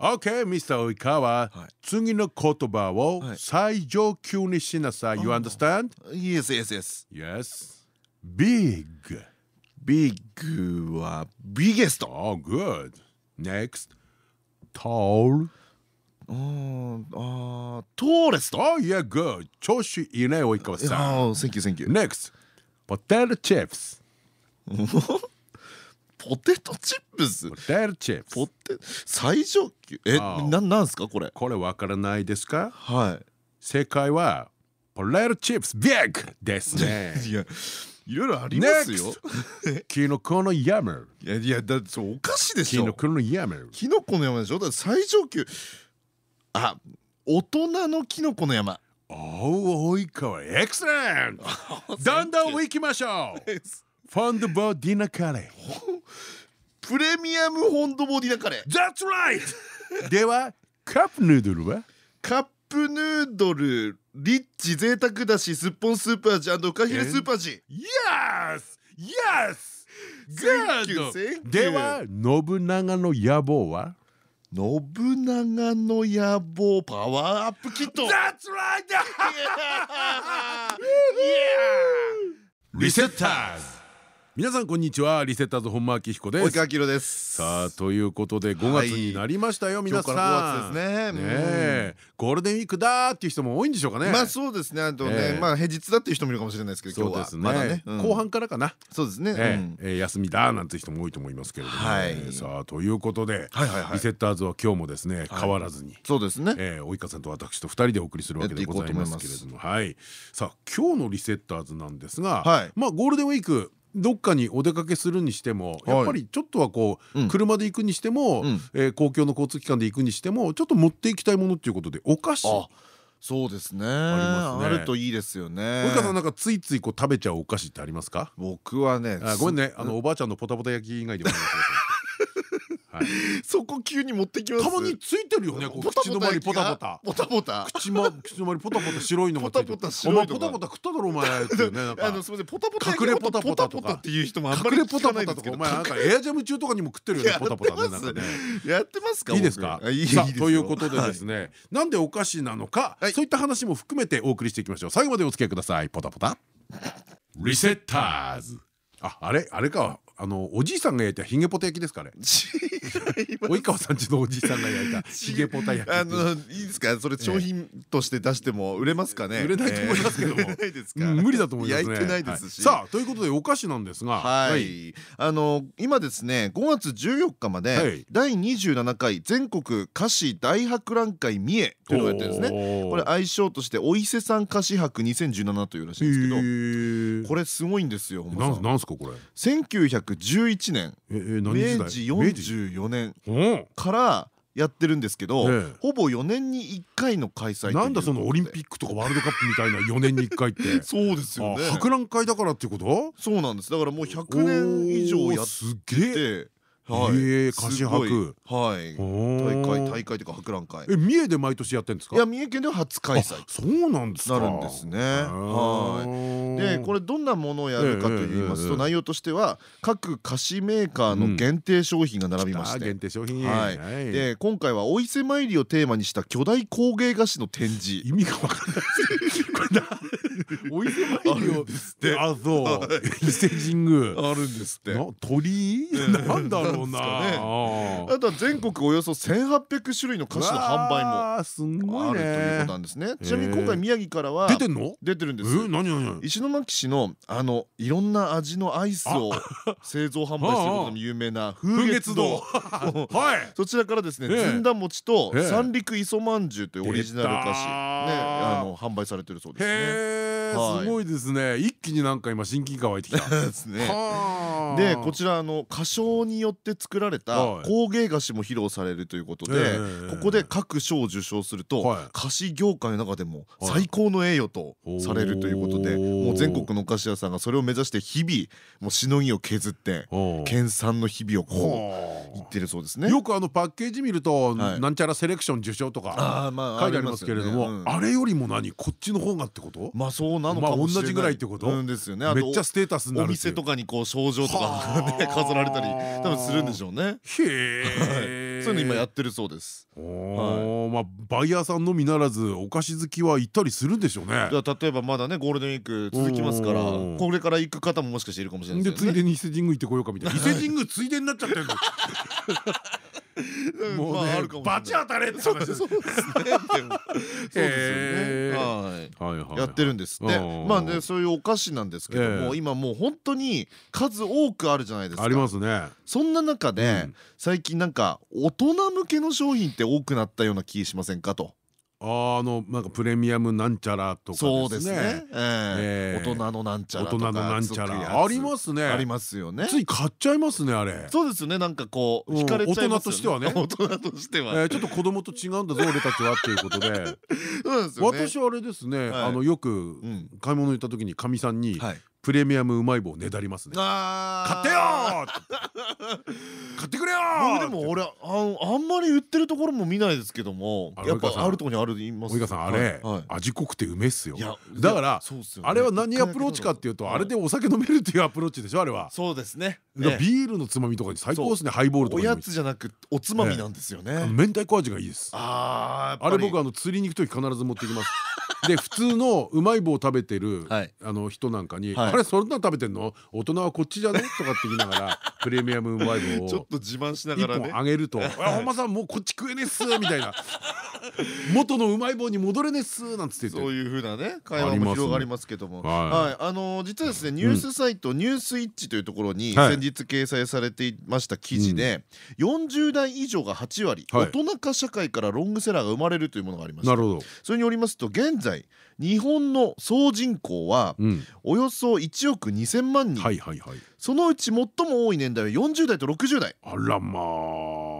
OK, Mr. 及川、次の言葉を最上級にしなさい。You understand? Yes, yes, yes. Yes. Big. Big は biggest. Oh, good. Next. Tall. うんあトーレスト Oh, yeah, good. 調子いいね、及川さん。ああ、Thank you, thank you. Next. Potato chips. ポテトチップス？Potato chips. ポテ最上級？えななんすかこれ？これわからないですか？は正解は Potato chips big ですね。いいやいろいろありますよ。キノコの山。いやいやだってそれお菓子でしょ。キノコの山。キノコの山でしょ？だって最上級。あ大人のキノコの山。おお、及川、エクセレントどんどん行きましょう。ファンドボーディナーカレー。プレミアムホンドボディナカレー That's right! では、カップヌードルは？カップヌードルリッチ贅沢だしすっぽんスープ味フカヒレスープ味 Yes! Yes! Good! では、信長の野望は？信長の野望パワーアップキット That's right! リセッターズ皆さんこんにちは。リセッターズ本間明彦です。です。さあということで5月になりましたよ、皆さん。今日から5月ですね。ゴールデンウィークだーっていう人も多いんでしょうかね。まあそうですね。あとえねえまあ平日だっていう人もいるかもしれないですけど今日はそうですね。まだね。うん。後半からかな。そうですね。えうん。ええー休みだなんて人も多いと思いますけれどもね、はい。さあということで、リセッターズは今日もですね変わらずに、そうですね。えー、及川さんと私と2人でお送りするわけでございますけれども。はい。さあ今日のリセッターズなんですが、はい。まあゴールデンウィークどっかにお出かけするにしてもやっぱりちょっとはこう、うん。車で行くにしても、うん。えー公共の交通機関で行くにしてもちょっと持っていきたいものっていうことでお菓子。あそうですね。あるといいですよね。及川さんなんかついついこう食べちゃうお菓子ってありますか？僕はねあごめんね。あのおばあちゃんのポタポタ焼き以外でお願いします、はいそこ急に持ってきます。たまについてるよねこう口の周りポタポタ。ポタポタ口も 口の周りポタポタ白いのがついてる。ポタポタ白いのが。お前ポタポタ食っただろお前あのすみませんポタポタ隠れポタポタとか。っていう人もあんまり隠れポタ聞かないんですけど。ポタとかお前なんかエアジャム中とかにも食ってるよねやポタポタね。やってますかいいですか？ということでですね。なんでお菓子なのかはい。そういった話も含めてお送りしていきましょう。最後までお付き合いください。ポタポタ。リセッターズ。ああれ？あれかあのおじいさんが焼いたヒゲポタ焼きですかね。及川さんちのおじいさんが焼いたヒゲポタ焼きあのいいですか？それ商品として出しても売れますかね？売れないと思いますけども。無理だと思いますね。焼いてないですし。はい。さあということでお菓子なんですが。はい、あの今ですね5月14日まで、はい。第27回全国菓子大博覧会三重というのをやってるんですね。これ愛称としてお伊勢さん菓子博2017というらしいんですけど。どこれすごいんですよなんなんすかこれ？1911年。明治44年うん。からやってるんですけど、ええ。ほぼ4年に1回の開催なんだそのオリンピッックとかワールドカップみたいな4年に1回って。そうですよね。あ博覧会だからっていうこと？そうなんです。だからもう100年以上やっおーすげえ。てはい。へえ菓子すごい。博はい。大大会大会というか博覧会。え三重で毎年やってんですか？いや三重県では初開催。あそうなんですか。なるんですね。はいでこれどんなものをやるかと言いますと内容としては各菓子メーカーの限定商品が並びまして。限定商品。はい。はい。で今回はお伊勢参りをテーマにした巨大工芸菓子の展示。意味がわかんない。お伊勢参りをあそう。伊勢神宮。あるんですって。な鳥？居なんだろうな。あとは全国およそ1800種類の菓子の販売もあるというねことなんですね。ちなみに今回宮城からは出てんの？出てるんです。え何何何？石巻市のあのいろんな味のアイスを製造販売することでも有名な風月堂。はい。そちらからですねええ。ずんだ餅とええ。三陸磯まんじゅうというオリジナル菓子ね販売されてるそうですね。へすごいですね。一気になんか今親近感湧いてきた。ですね。でこちらあの歌唱によって作られた工芸菓子も披露されるということでここで各賞を受賞すると菓子業界の中でも最高の栄誉とされるということでもう全国のお菓子屋さんがそれを目指して日々もうしのぎを削って研鑽の日々をこう言ってるそうですね。よくあのパッケージ見るとなんちゃらセレクション受賞とか書いてありますけれどもあれよりも何？こっちの方がってこと？まあそうなのかも同じぐらいってこと？ですよね。めっちゃステータスになるお店とかにこう賞状とかね飾られたり多分するんでしょうね。へえ。そういうの今やってるそうです。まあバイヤーさんのみならずお菓子好きは行ったりするんでしょうね。例えばまだねゴールデンウィーク続きますからこれから行く方ももしかしているかもしれないでついでに伊勢神宮行ってこようかみたいな。伊勢神宮ついでになっちゃってるの もうねバチ当たれって話です。そうですね。そうですよね。やってるんですって。まあねそういうお菓子なんですけども今もう本当に数多くあるじゃないですか。ありますね。そんな中で最近なんか大人向けの商品って多くなったような気しませんかとあのなんかプレミアムなんちゃらとかそうですね。大人のなんちゃら大人のなんちゃら。ありますね。ありますよね。つい買っちゃいますねあれ。そうですよねなんかこう惹かれちゃいます大人としてはね。大人としては。ちょっと子供と違うんだぞ俺たちはっていうことで。私あれですねあのよく買い物行った時にかみさんにプレミアムうまい棒ねだりますね。買ってよ買ってくれよでも俺ああんまり売ってるところも見ないですけどもやっぱあるところにある言いまさんあれ味濃くてうめっすよ。だからあれは何アプローチかっていうとあれでお酒飲めるっていうアプローチでしょあれは。そうですね。ビールのつまみとかに最高ですねハイボールとかおやつじゃなくおつまみなんですよね。明太子味がいいです。あれ僕あの釣りに行く時必ず持ってきますで普通のうまい棒を食べてるあの人なんかに「あれそんな食べてんの？大人はこっちじゃね?」とかって言いながら プレミアムうまい棒をちょっと自慢しながらね。あげると「本間さんもうこっち食えねえっす」みたいな。元のうまい棒に戻れねえっすなんつってそういうふうなね会話も広がりますけども。はい。あの実はですねニュースサイト「ニュースイッチ」というところに先日掲載されていました記事で40代以上が8割大人化社会からロングセラーが生まれるというものがありましたそれによりますと現在日本の総人口はおよそ1億2,000万人。そのうち最も多い年代は40代と60代。あらまあ。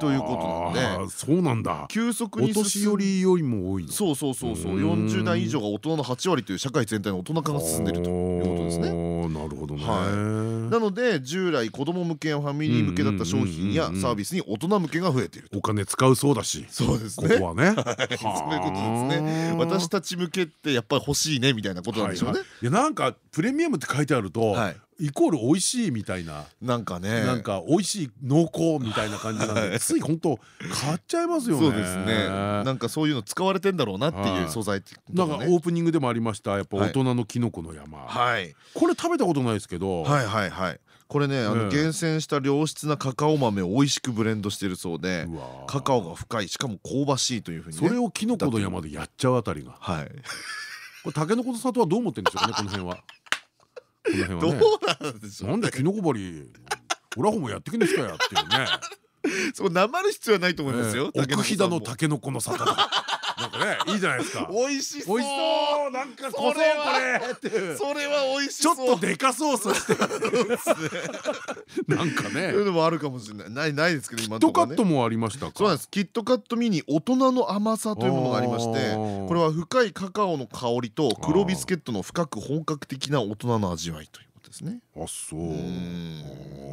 ということなんで。そうなんだ。急速にお年寄りよりも多いそうそうそうそう。40代以上が大人の8割という社会全体の大人化が進んでいるということですねなるほどね。なので従来子供向けやファミリー向けだった商品やサービスに大人向けが増えているお金使うそうだしそうですね。ここはね。そういうことですね。私たち向けってやっぱり欲しいねみたいなことなんでしょうね。いやなんかプレミアムって書いてあるとイコール美味しいみたいななんかね。なんか美味しい濃厚みたいな感じなんでつい本当買っちゃいますよね。そうですね。なんかそういうの使われてんだろうなっていう素材なんかオープニングでもありましたやっぱ大人のキノコの山。はい。これ食べたことないですけど。はいはいはい。これねあの厳選した良質なカカオ豆を美味しくブレンドしてるそうでカカオが深いしかも香ばしいというふうにそれをキノコの山でやっちゃうあたりが。はい。これタケノコの里はどう思ってるんでしょうかねこの辺はどうなんでしょうなんでキノコ狩りオラホもやってきんですかやっていうね。そうなまる必要はないと思いますよ奥飛騨のタケノコの里なんかねいいじゃないですか。美味しそう。美味しそう。なんかこそこれ。それは美味しそう。ちょっとデカソースして。なんかね。そういうのもあるかもしれない。ないないですけど今キットカットもありましたそうなんです。キットカットミニ大人の甘さというものがありましてこれは深いカカオの香りと黒ビスケットの深く本格的な大人の味わいというですね。あそう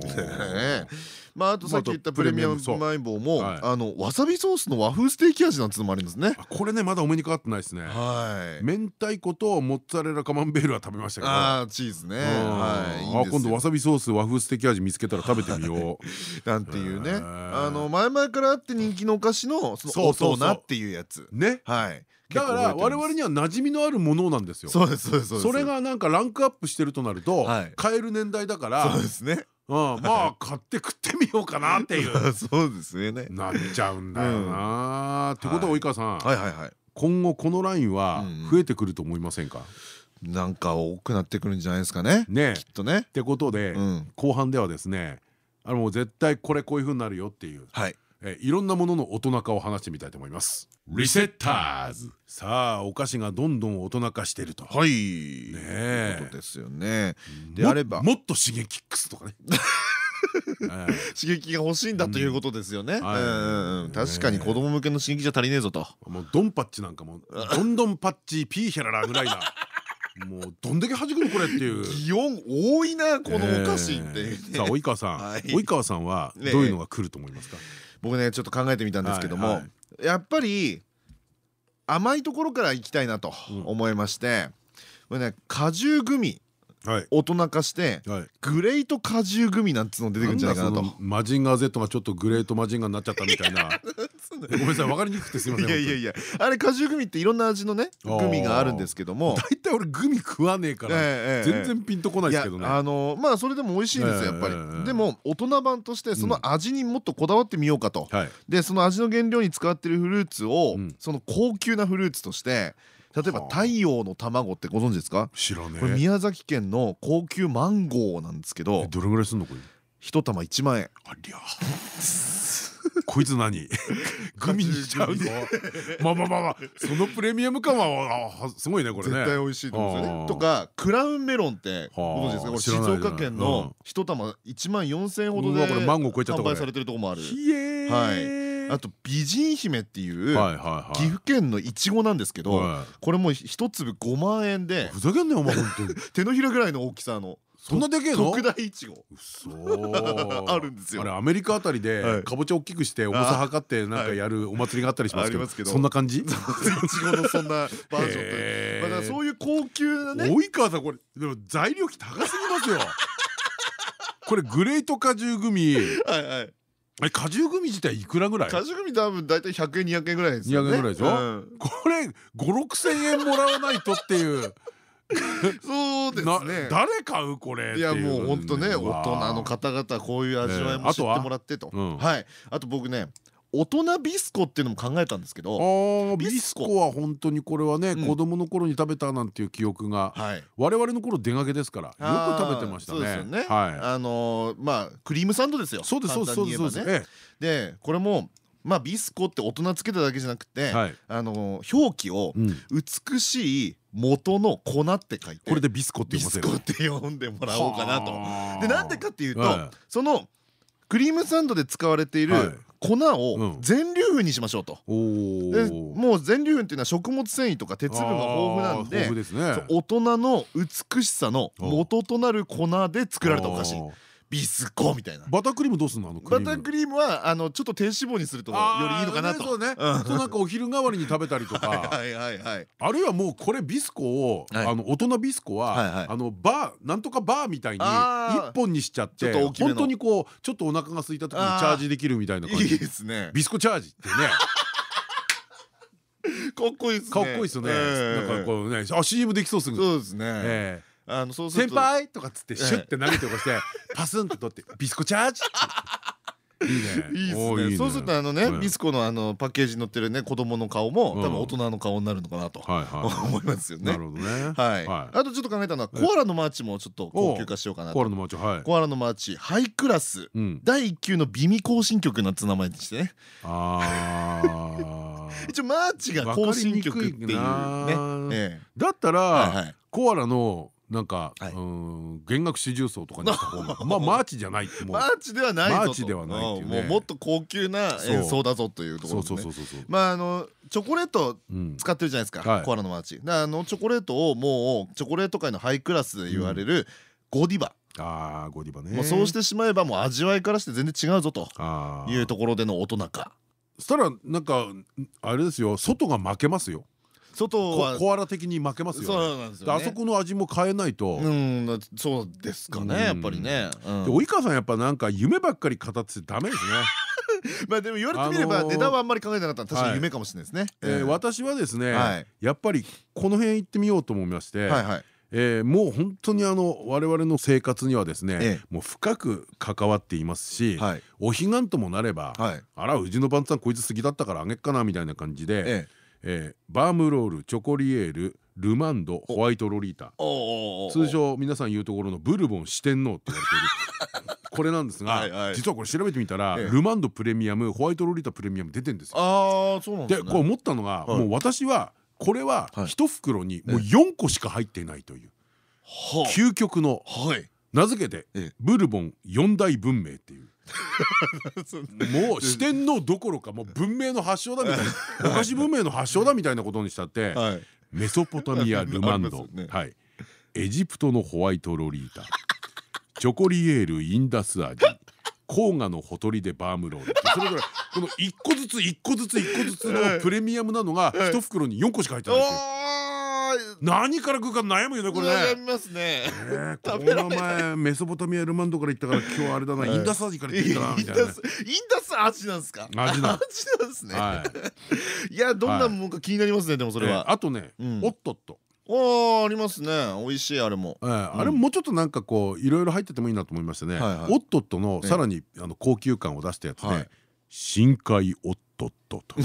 まああとさっき言ったプレミアムうまい棒もあのわさびソースの和風ステーキ味なんてのもありますね。これねまだお目にかかってないですね。はい。明太子とモッツァレラカマンベールは食べましたけど。ああチーズね。はい。あ今度わさびソース和風ステーキ味見つけたら食べてみよう。なんていうね。あの前々からあって人気のお菓子のその大人っていうやつ。ね。はい。だから我々には馴染みのあるものなんですよ。そうですそうですそれがなんかランクアップしてるとなると買える年代だからそうですね。うん、まあ買って食ってみようかなっていう。そうですね。なっちゃうんだよな。ってことは及川さん今後このラインは増えてくると思いませんか？なんか多くなってくるんじゃないですかね。ね。きっとね。ってことで後半ではですねあのもう絶対これこういうふうになるよっていうえいろんなものの大人化を話してみたいと思います。リセッターズ。さあお菓子がどんどん大人化してると。はい。ねえ。ことですよね。であれば。もっとシゲキックスとかね。刺激が欲しいんだということですよね。確かに子供向けの刺激じゃ足りねえぞと。もうドンパッチなんかもどんどんパッチピーヒャララぐらいな。もうどんだけ弾くのこれっていう。擬音多いなこのお菓子って。さあ及川さん。及川さんはどういうのが来ると思いますか？僕ねちょっと考えてみたんですけどもやっぱり甘いところからいきたいなと思いましてこれね果汁グミ大人化してグレート果汁グミなんつうの出てくるんじゃないかなと。マジンガー Z がちょっとグレートマジンガーになっちゃったみたいな ごめんなさい分かりにくくてすみませんいやいやいやあれ果汁グミっていろんな味のねグミがあるんですけども。大体俺グミ食わねえから全然ピンとこないですけどね。あのまあそれでも美味しいんですよやっぱり。でも大人版としてその味にもっとこだわってみようかと。でその味の原料に使ってるフルーツをその高級なフルーツとして例えば太陽の卵ってご存知ですか？知らねこれ宮崎県の高級マンゴーなんですけど。どれぐらいすんのこれ？一玉1万円。ありゃ こいつ何？グミにしちゃうのまあまあまあまあ。そのプレミアム感はすごいねこれね。絶対美味しいと思うんですよね。とかクラウンメロンってご存知ですか？これ静岡県の一玉1万4000円ほどで販売されてるとこもある。はい。あと美人姫っていう岐阜県のいちごなんですけどこれも一粒5万円で。ふざけんなよお前本当に。手のひらぐらいの大きさのそんなでけえの？特大いちごあるんですよ。あれアメリカあたりでかぼちゃ大きくして重さ測ってなんかやるお祭りがあったりしますけど。そんな感じ？いちごのそんなバージョンでだからそういう高級なね。及川さんこれ。でも材料費高すぎますよ。これグレート果汁グミ。はいはい。え果汁グミ自体いくらぐらい？果汁グミ多分大体100円200円ぐらいですよね。200円ぐらいでしょ？これ56000円もらわないとっていう そうですね。誰買うこれいやもう本当ね大人の方々こういう味わいも知ってもらってと。は？い。あと僕ね大人ビスコっていうのも考えたんですけどビスコ。は本当にこれはね子供の頃に食べたなんていう記憶が我々の頃出がけですからよく食べてましたね。あのまあクリームサンドですよ。そうですそうですそうですでこれもまあビスコって大人つけただけじゃなくてあの表記を美しい元の粉って書いてこれでビスコって読んでもらおうかなと。でなんでかっていうとそのクリームサンドで使われている粉を全粒粉にしましょうと。でもう全粒粉っていうのは食物繊維とか鉄分が豊富なんで大人の美しさの元となる粉で作られたお菓子。ビスコみたいな。バタークリームどうすんの？バタークリームはあのちょっと低脂肪にするとよりいいのかなと。そうね。なんかお昼代わりに食べたりとか。あるいはもうこれビスコをあの大人ビスコはあのバーなんとかバーみたいに一本にしちゃって本当にこうちょっとお腹が空いた時にチャージできるみたいな感じ。いいですね。ビスコチャージってね。かっこいいですね。かっこいいですね。なんかこうねあ CM できそうすぐ。そうですねあのそう先輩とかっつってシュッて投げてこして パスンって取ってビスコチャージいいね。いいですね。そうするとあのねビスコのあのパッケージに載ってるね子供の顔も多分大人の顔になるのかなと 思いますよね。なるほどね。はい。あとちょっと考えたのはコアラのマーチもちょっと高級化しようかなコアラのマーチはい。コアラのマーチハイクラス第一級の美味行進曲なんて名前にしてね。ああ。一応マーチが行進曲っていうね。だったらコアラのなんか、弦楽四重奏とかにした方が まあマーチじゃないってマーチではないマーチではないもうもっと高級な演奏だぞというところでまああのチョコレート使ってるじゃないですかコアラのマーチ。あのチョコレートをもうチョコレート界のハイクラスで言われるゴディバ。あゴディバね。もうそうしてしまえばもう味わいからして全然違うぞと。いうところでの大人化そしたらなんかあれですよ外が負けますよ外はコアラ的に負けますよあそこの味も変えないと。うんそうですかねやっぱりね。及川さんやっぱなんか夢ばっかり語ってダメですね。まあでも言われてみれば値段はあんまり考えてなかったら確かに夢かもしれないですね。私はですねやっぱりこの辺行ってみようと思いましてえー、もう本当にあの我々の生活にはですね、ええ、もう深く関わっていますし、はい、お彼岸ともなれば、はい、あらうちの番さんこいつ過ぎだったからあげっかなみたいな感じで、ええー、バームロールチョコリエールルマンドホワイトロリータ。通称皆さん言うところのブルボン四天王って言われている。これなんですが実はこれ調べてみたらルマンドプレミアムホワイトロリータプレミアム出てんですよ。あそうなんでこう思ったのがもう私はこれは一袋にもう4個しか入っていないという。究極の。名付けてブルボン四大文明っていう。もう四天王どころかもう文明の発祥だみたいな。お菓子文明の発祥だみたいなことにしたってメソポタミア・ルマンド、はい、エジプトのホワイトロリータ。チョコリエール・インダス味黄河のほとりでバームロール。それぞれこの1個ずつ1個ずつ1個ずつのプレミアムなのが1袋に4個しか入ってない何から食うか悩むよねこれね。悩みますね。この前メソポタミアルマンドから行ったから今日あれだなインダス味から行ってたなみたいなインダス味なんですか？味なん。ですね。い。やどんなもんか気になりますねでもそれは。あとねおっとっと。あありますね。美味しいあれも。あれももうちょっとなん。かこういろいろ入っててもいいなと思いましてねおっとっとのさらにあの高級感を出したやつで深海おっとっとと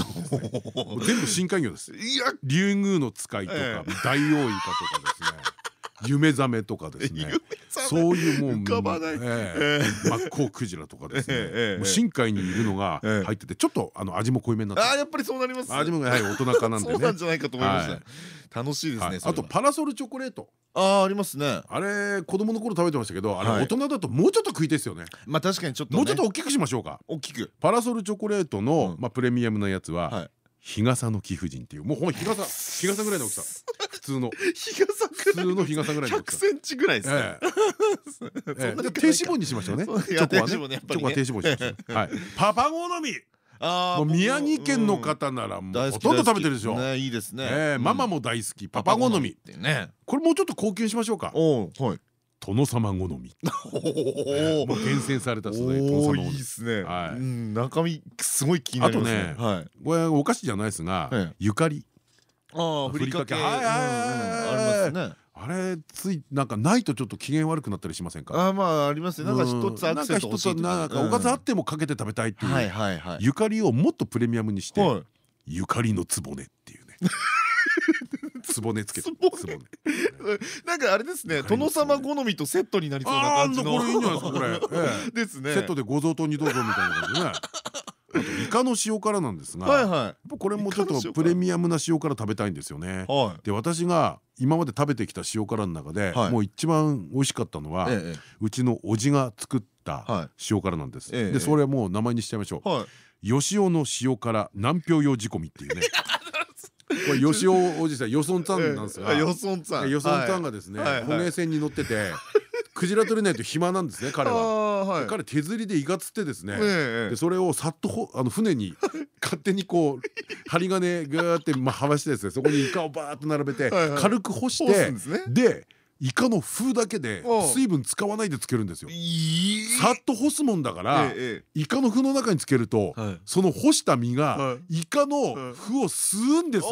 全部深海魚です竜宮の使いとか大王イカとかですね夢覚めとかですね。そういうもう真っ向クジラとかですね。もう深海にいるのが入っててちょっとあの味も濃いめになってあやっぱりそうなります味も大人化なんでね。そうなんじゃないかと思いました。楽しいですねあとパラソルチョコレート。あありますね。あれ子供の頃食べてましたけどあれ大人だともうちょっと食いですよね。まあ確かにちょっともうちょっと大きくしましょうか。大きく。パラソルチョコレートのまあプレミアムなやつは日傘の貴婦人っていう。もうほん日傘日傘ぐらいの大きさ。普通の。日傘普通の日傘ぐらいの100センチぐらいですね。低脂肪にしましょうねチョコはね。チョコは低脂肪にしましょう はい。パパ好み。宮城県の方ならもうほとんど食べてるでしょ。いいですね。ママも大好き。パパ好み。これもうちょっと高級にしましょうか。はい。殿様好み。もう厳選された素材。殿様いいですね。はい。中身すごい気になりますね。はい。これお菓子じゃないですが、ゆかり。ああ、ふりかけ。はいはいありますね。あれついなんかないとちょっと機嫌悪くなったりしませんか？あまあありますね。なんか一つアクセント欲しいなんかおかずあってもかけて食べたいっていう。ゆかりをもっとプレミアムにして、ゆかりのつぼねっていうね。つぼねつけてつぼね。なんかあれですね。殿様好みとセットになりそうな感じの。これいいんじゃないですかこれですねセットでご贈答にどうぞみたいな感じでねイカの塩辛なんですがこれもちょっとプレミアムな塩辛食べたいんですよね。で私が今まで食べてきた塩辛の中でもう一番美味しかったのはうちのおじが作った塩辛なんです。でそれはもう名前にしちゃいましょう。吉尾の塩辛南氷用仕込みっていうね。これ吉尾おじさんよそんつんなんですが。よそんつん。よそんつんがですね骨線に乗っててクジラ取れないと暇なんですね彼は彼手釣りでイカ釣ってですね。でそれをさっとあの船に 勝手にこう針金ガーってまあはましてですねそこにイカをバーッと並べて軽く干してでイカの風だけで水分使わないでつけるんですよ。さっと干すもんだからイカの風の中につけるとその干した身がイカの風を吸うんですよ。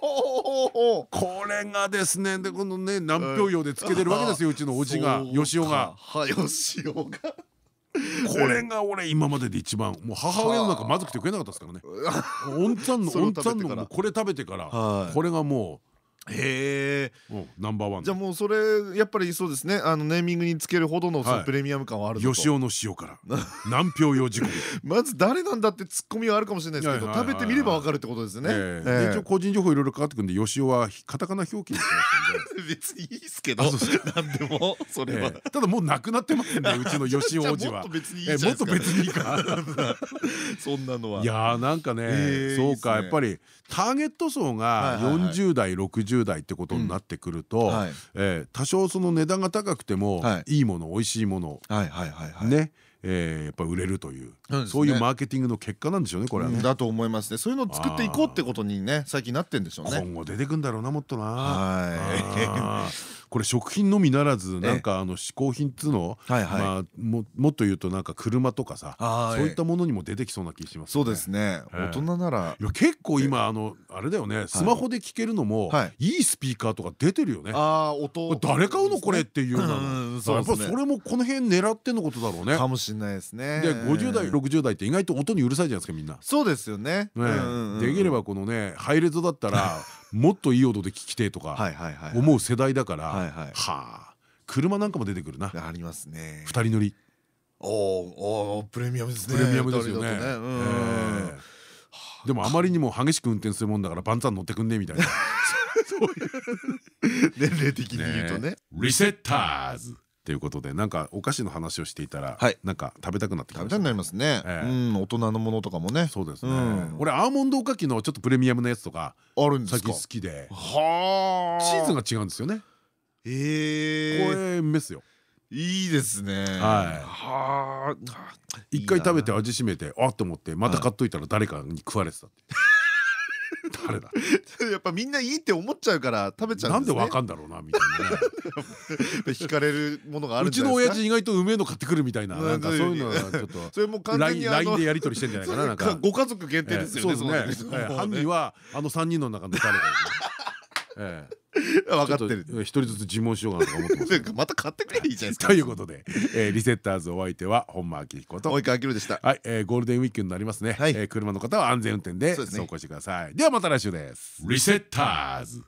これがですねでこのね南氷用でつけてるわけですようちのおじが吉尾が。吉尾が。これが俺今までで一番もう母親の中まずくて食えなかったですからね。おんちゃんのおんちゃんのこれ食べてからこれがもう。へえ。ナンバーワンじゃあもうそれやっぱりそうですね。あのネーミングにつけるほどのプレミアム感はある吉尾の塩辛 南氷用仕込みまず誰なんだってツッコミはあるかもしれないですけど食べてみればわかるってことですね。一応個人情報いろいろかかってくるんで吉尾はカタカナ表記にしてますんで。別にいいですけど。何でもそれは。ただもうなくなってますね うちの吉尾王子は。もっと別にいいか。そんなのは。いやなんかね。そうかやっぱりターゲット層が40代60代ってことになってくると多少その値段が高くてもい。いもの美味しいものねえー、やっぱ売れるというそういうマーケティングの結果なんでしょうねこれはね。だと思いますね。そういうのを作っていこうってことにね最近なってんでしょうね。今後出てくんだろうなもっとな。はい これ食品のみならずなんかあの嗜好品っつうのまあももっと言うとなんか車とかさそういったものにも出てきそうな気しますそうですね。大人なら。いや結構今あのあれだよね。スマホで聞けるのもい。いスピーカーとか出てるよね。あ音。誰買うのこれっていうのやっぱそれもこの辺狙ってのことだろうね。かもしれないですね。で50代60代って意外と音にうるさいじゃないですかみんな。そうですよね。できればこのねハイレゾだったら もっといい音で聞きてとか思う世代だからはあ車なんかも出てくるな。ありますね。二人乗り。おおプレミアムですね。プレミアムですよね。でもあまりにも激しく運転するもんだから万ン乗ってくんねみたいな。年齢的に言うとね。リセッターズということでなんかお菓子の話をしていたらなんか食べたくなってきました食べたくなりますね。うん大人のものとかもね。そうですね。俺アーモンドおかきのちょっとプレミアムのやつとかあるんですか？好きで。はあ。チーズが違うんですよね。ええ。これメスよ。いいですね。はい。一回食べて味しめてあっと思ってまた買っといたら誰かに食われてた誰だ やっぱみんないいって思っちゃうから食べちゃうなんでわかんだろうなみたいなね。惹かれるものがあるうちの親父意外とうめえの買ってくるみたいななんかそういうのはちょっとそれも完全に LINE でやり取りしてんじゃないかななんか。ご家族限定ですよねそうですね。犯人はあの3人の中の誰かええ。分かってる一人ずつ尋問しようかなと思ってますまた買ってくれいいじゃないですか。ということでリセッターズお相手は本間明彦と。及川明でした。はいゴールデンウィークになりますね。車の方は安全運転で走行してください。ではまた来週です。リセッターズ